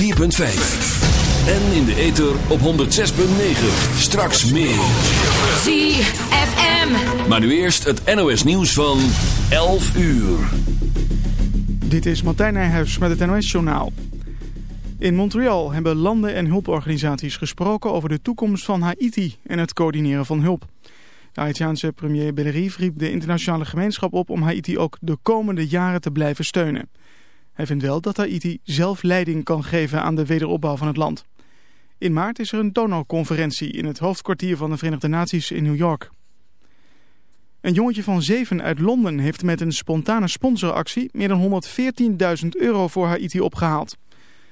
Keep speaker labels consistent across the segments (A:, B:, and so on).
A: 104.5. En in de ether op 106.9. Straks meer.
B: ZFM.
A: Maar nu eerst het NOS nieuws van 11 uur.
C: Dit is Martijn Nijhuis met het NOS-journaal. In Montreal hebben landen en hulporganisaties gesproken over de toekomst van Haiti en het coördineren van hulp. De Haitiaanse premier Bellery riep de internationale gemeenschap op om Haiti ook de komende jaren te blijven steunen. Hij vindt wel dat Haiti zelf leiding kan geven aan de wederopbouw van het land. In maart is er een donorconferentie in het hoofdkwartier van de Verenigde Naties in New York. Een jongetje van zeven uit Londen heeft met een spontane sponsoractie meer dan 114.000 euro voor Haiti opgehaald.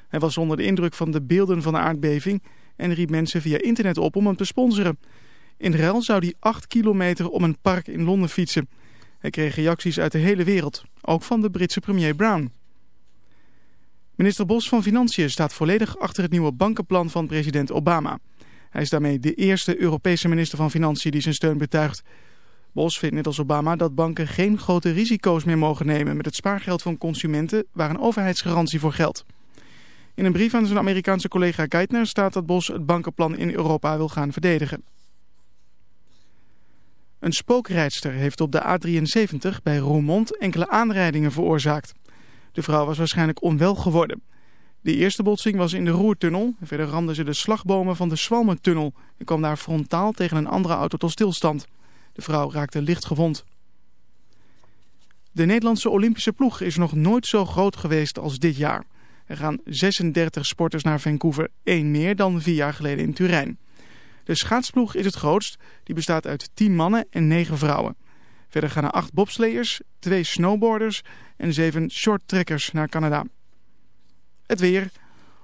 C: Hij was onder de indruk van de beelden van de aardbeving en riep mensen via internet op om hem te sponsoren. In ruil zou hij 8 kilometer om een park in Londen fietsen. Hij kreeg reacties uit de hele wereld, ook van de Britse premier Brown. Minister Bos van Financiën staat volledig achter het nieuwe bankenplan van president Obama. Hij is daarmee de eerste Europese minister van Financiën die zijn steun betuigt. Bos vindt net als Obama dat banken geen grote risico's meer mogen nemen met het spaargeld van consumenten waar een overheidsgarantie voor geldt. In een brief aan zijn Amerikaanse collega Geithner staat dat Bos het bankenplan in Europa wil gaan verdedigen. Een spookrijdster heeft op de A73 bij Roermond enkele aanrijdingen veroorzaakt. De vrouw was waarschijnlijk onwel geworden. De eerste botsing was in de Roertunnel. Verder ramden ze de slagbomen van de Swalmentunnel en kwam daar frontaal tegen een andere auto tot stilstand. De vrouw raakte licht gewond. De Nederlandse Olympische ploeg is nog nooit zo groot geweest als dit jaar. Er gaan 36 sporters naar Vancouver, één meer dan vier jaar geleden in Turijn. De schaatsploeg is het grootst, die bestaat uit 10 mannen en 9 vrouwen. Verder gaan er 8 bobsleiers, 2 snowboarders en 7 shorttrekkers naar Canada. Het weer.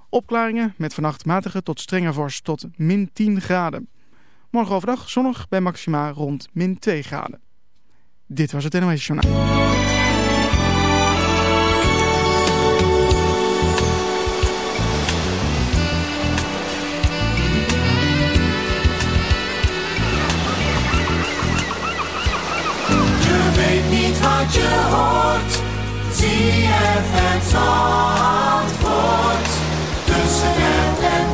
C: Opklaringen met vannacht matige tot strenge vorst tot min 10 graden. Morgen overdag zonnig bij maxima rond min 2 graden. Dit was het NOS Journaal.
D: Wat je hoort. ZFM Zandvoort. Tussen app en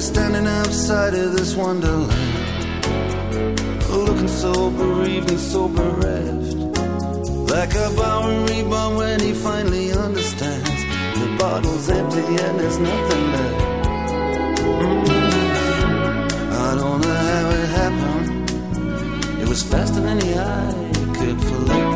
E: We're standing outside of this wonderland, looking so bereaved and so bereft. Like a Bowery reborn when he finally understands the bottle's empty and there's nothing left. I don't know how it happened. It was faster than the eye could flick.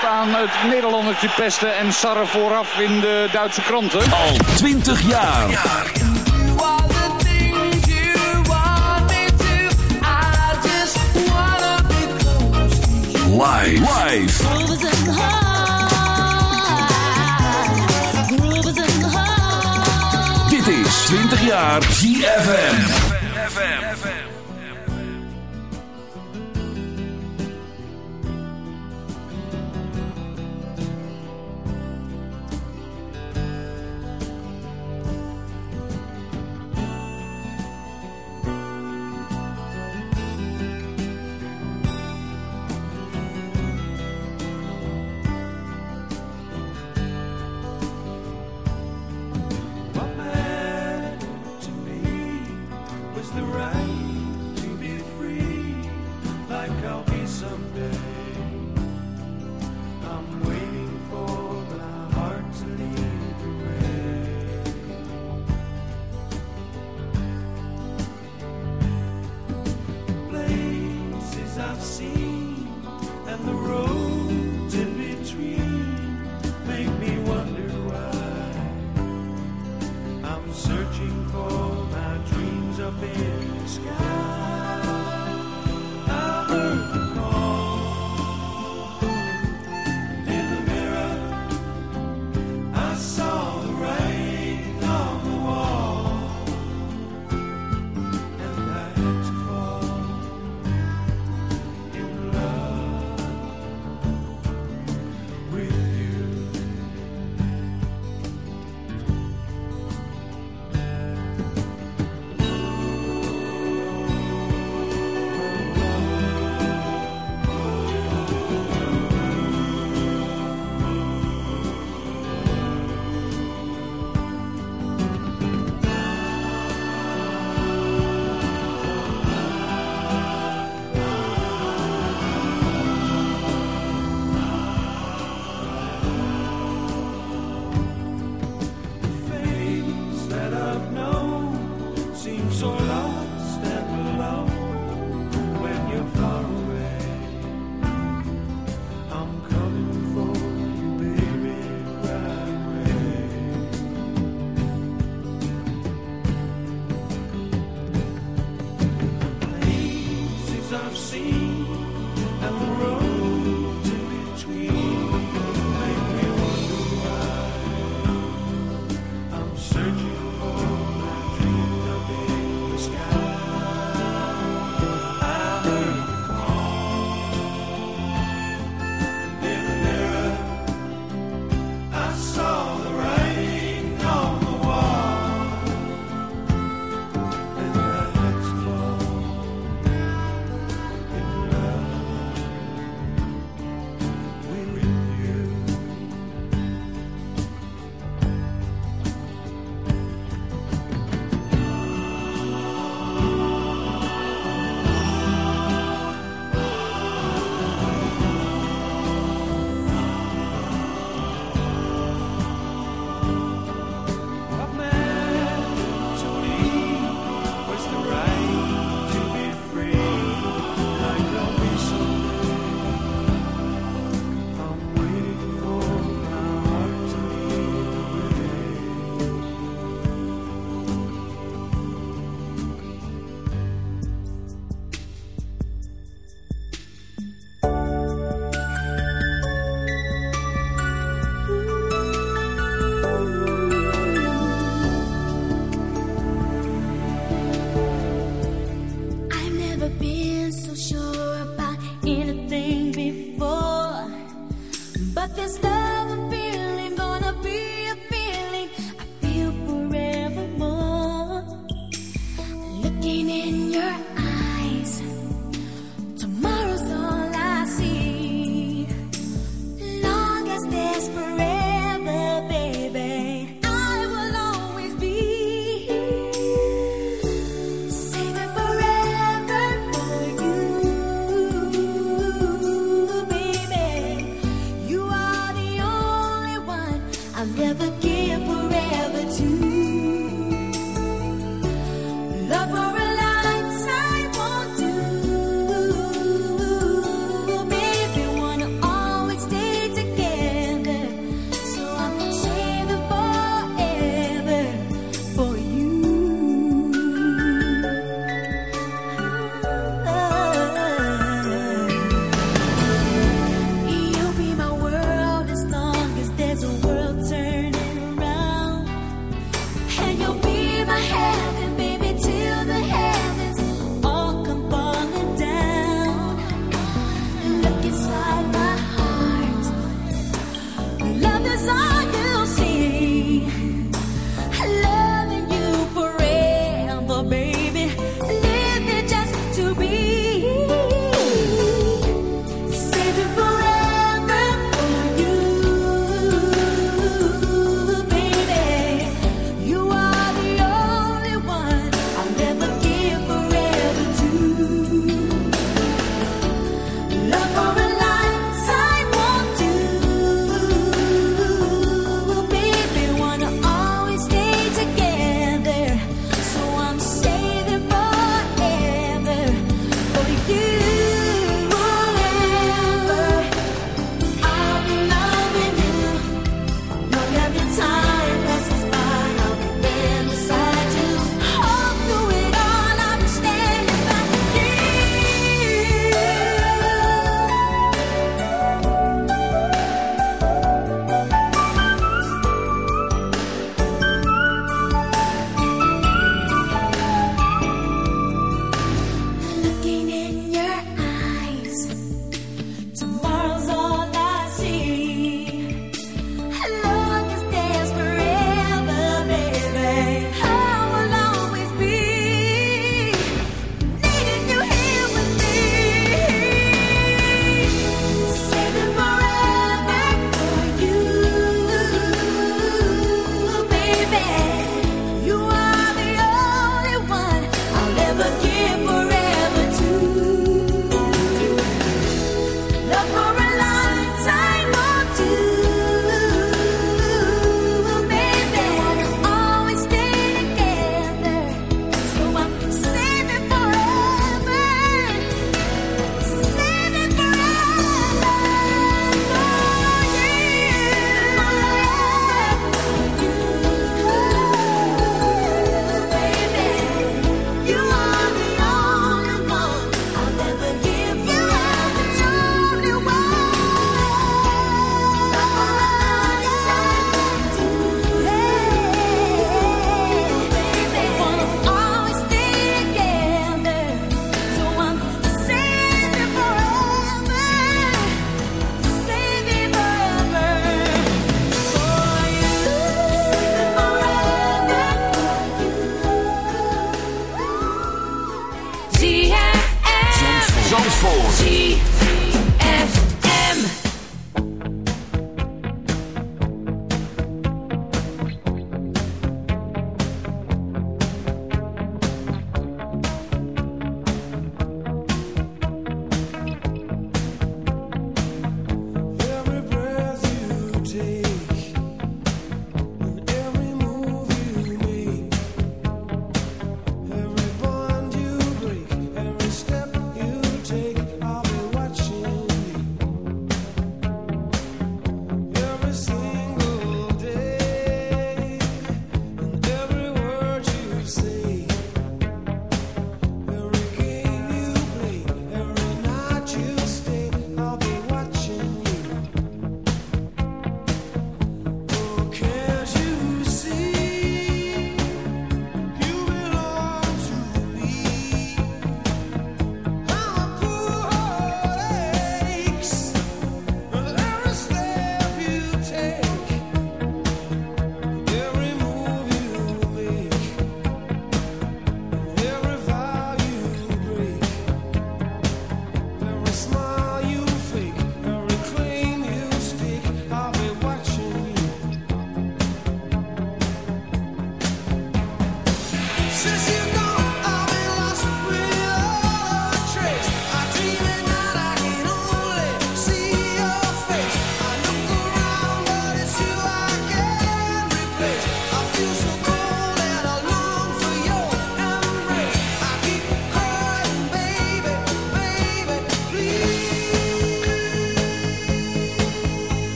F: aan het Nederlandertje pesten en Sarre vooraf in de Duitse kranten.
A: Al 20 jaar.
G: Life.
A: Dit is 20 jaar
D: GFM. I've seen and the roads in between make me wonder why I'm searching for my dreams up in the sky.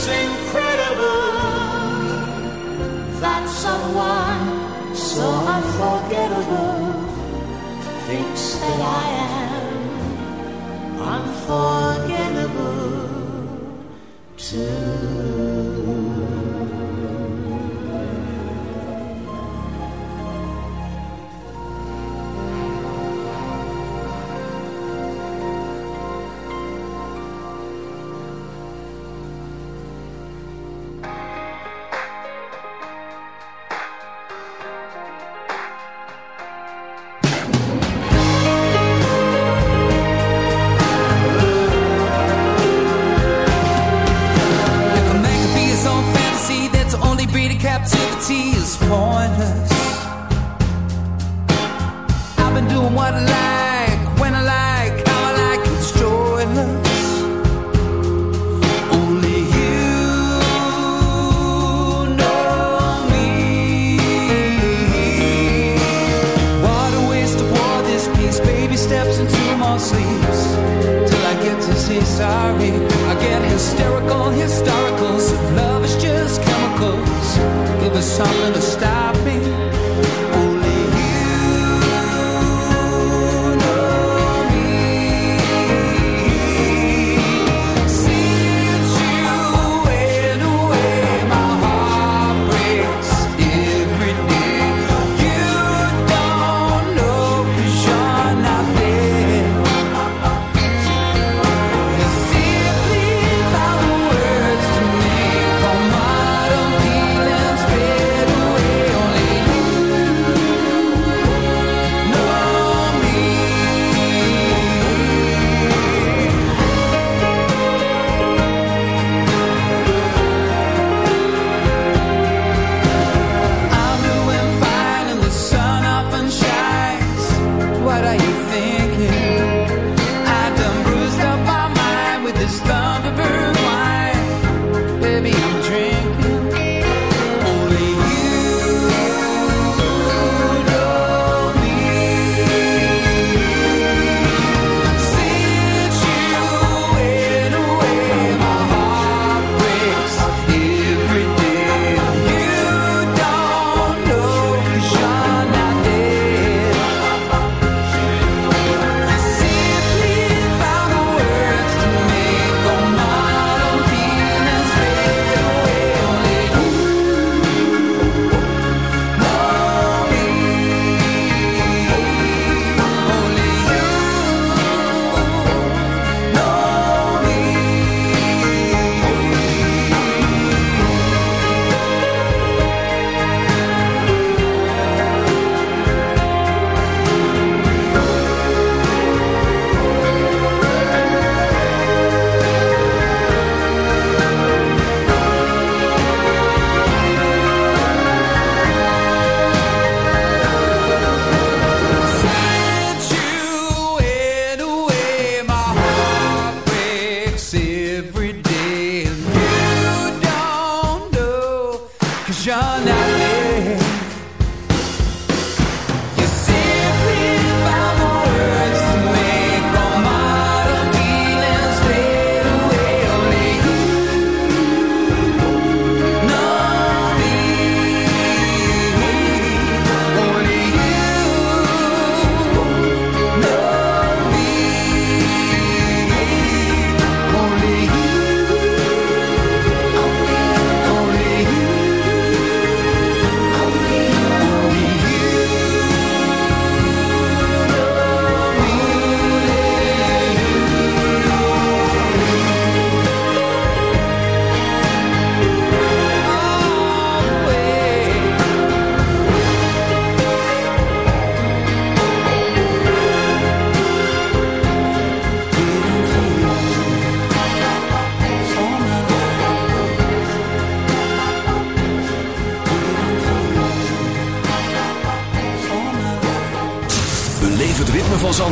H: sing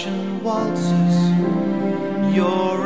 B: Russian waltzes. Your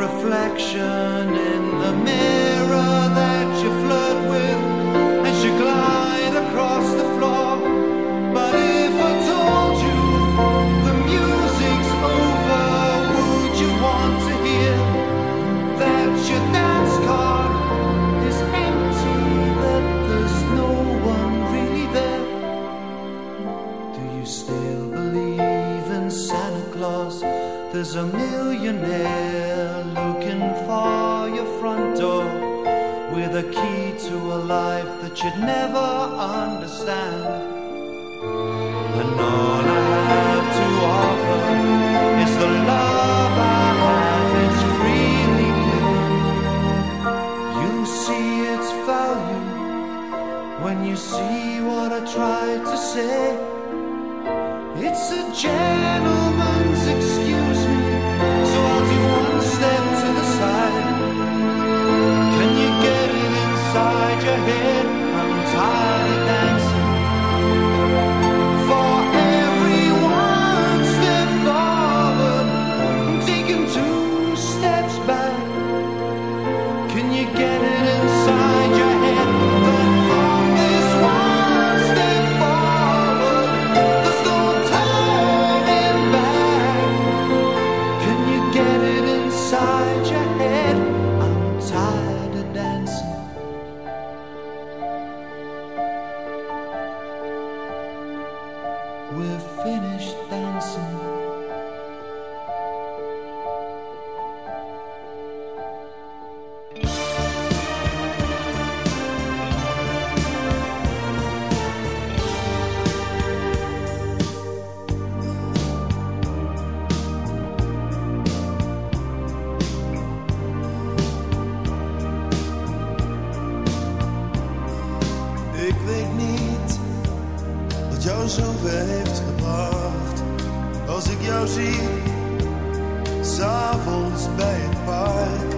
B: jou zie, s'avonds bij het paard.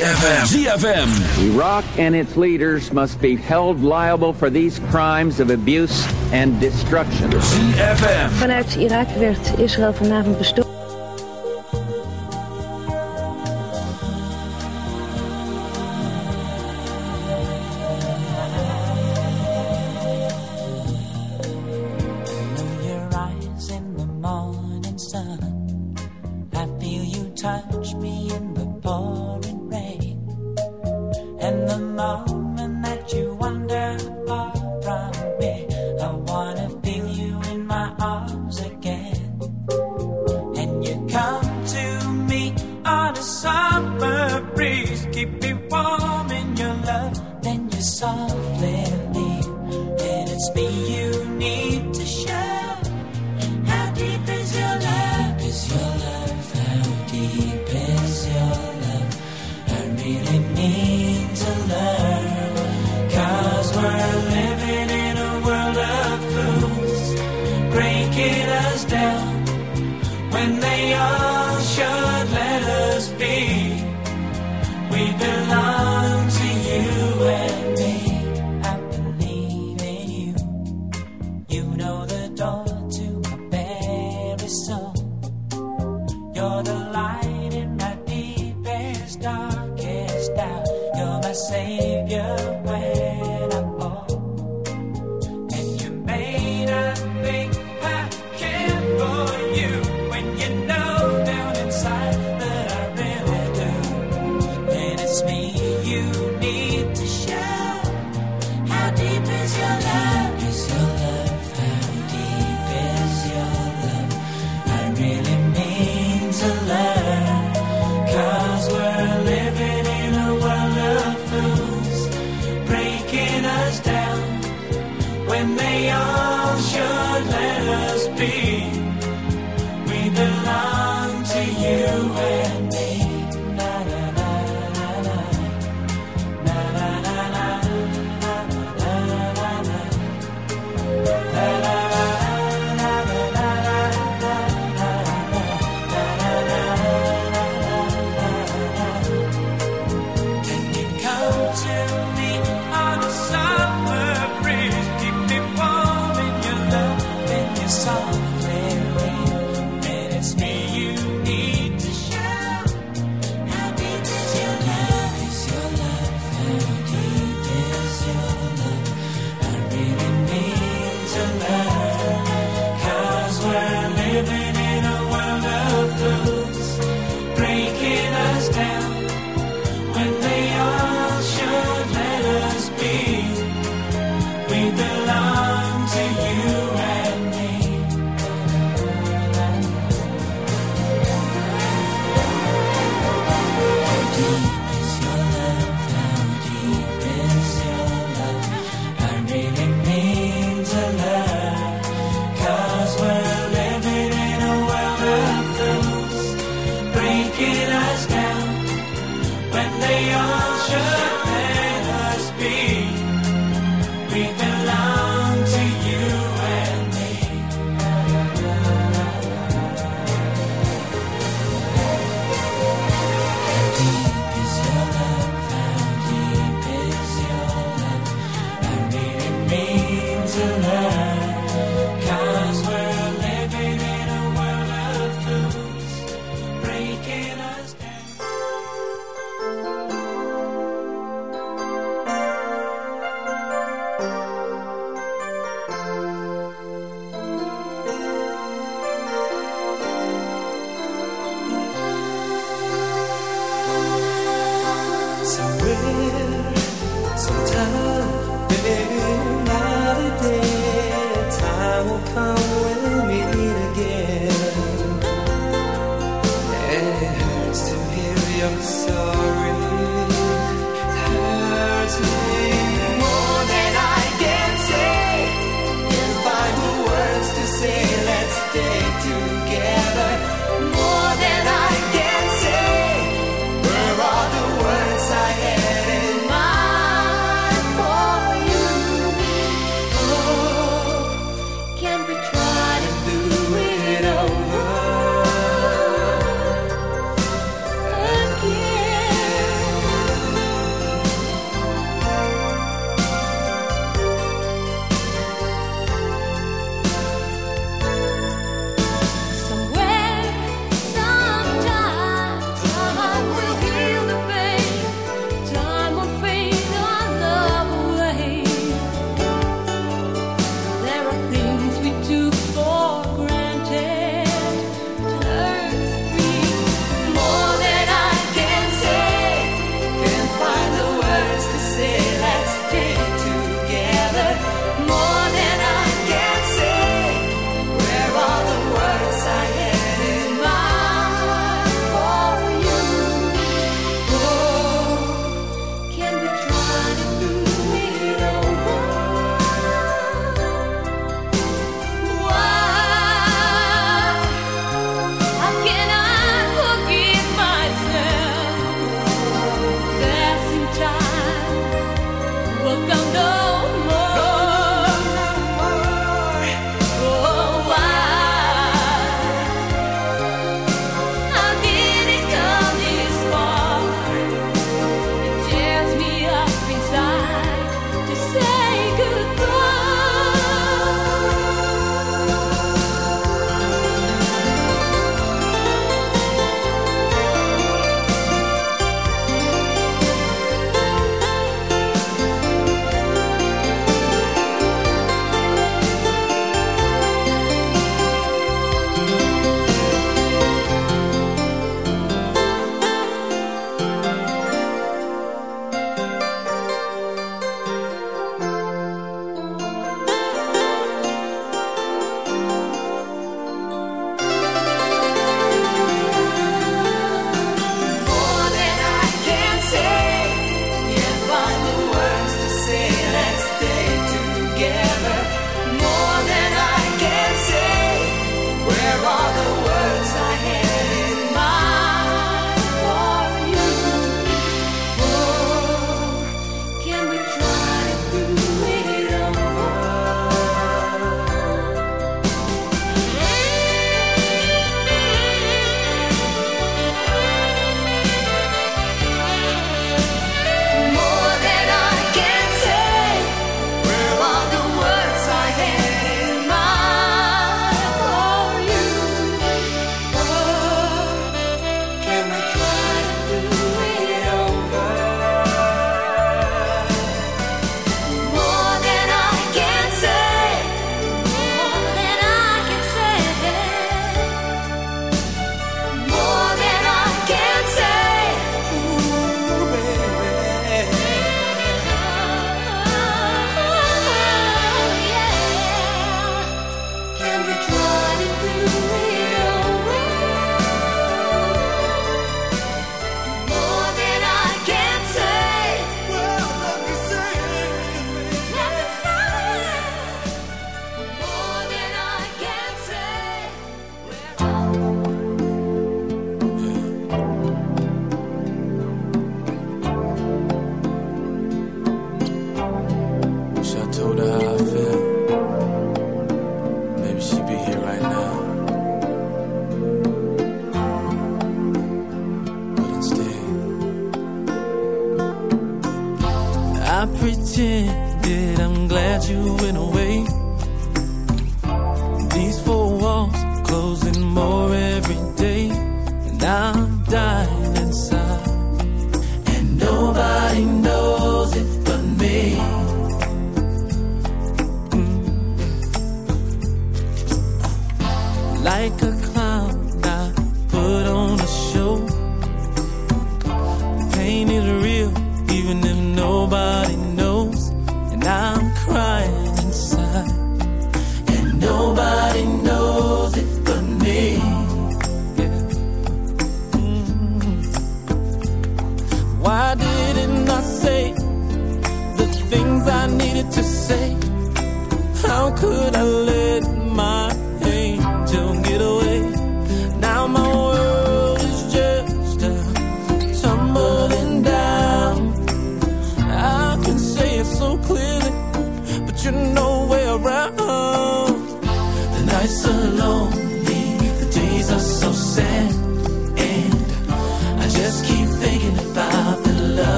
A: ZFM. ZFM.
I: Iraq and its leaders must be held liable for these crimes of abuse and destruction.
A: ZFM.
J: Vanuit Irak werd Israël vanavond
A: bestookt.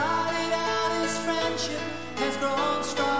K: started out as friendship has grown
B: strong.